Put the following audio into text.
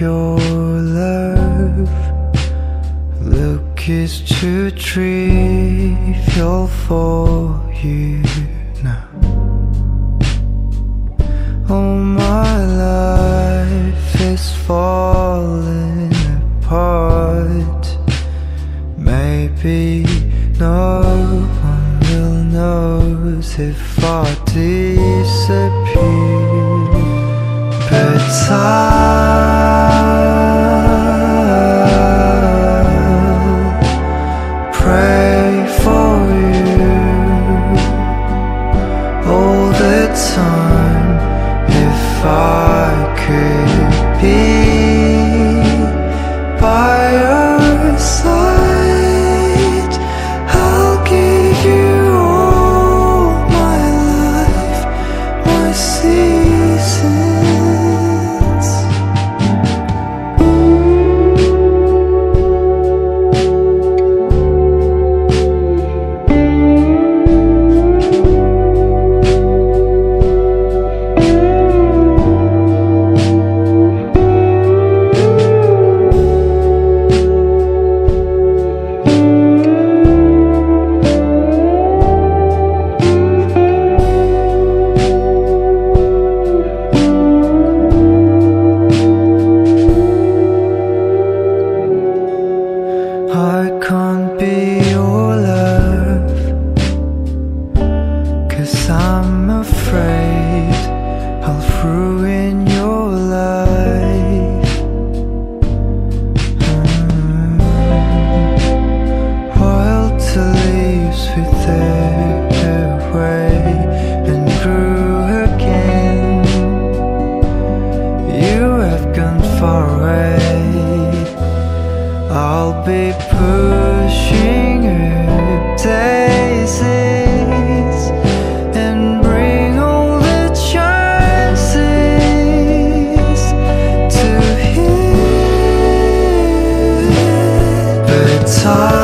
your love. Look is too trivial for you now. Oh, my life is falling apart. Maybe no one will notice if I disappear. But I'll pray for you all the time if I could be Cause I'm afraid I'll ruin your life. Mm. Wild to leaves with their way And grew again. You have gone far away. I'll be pushing it day side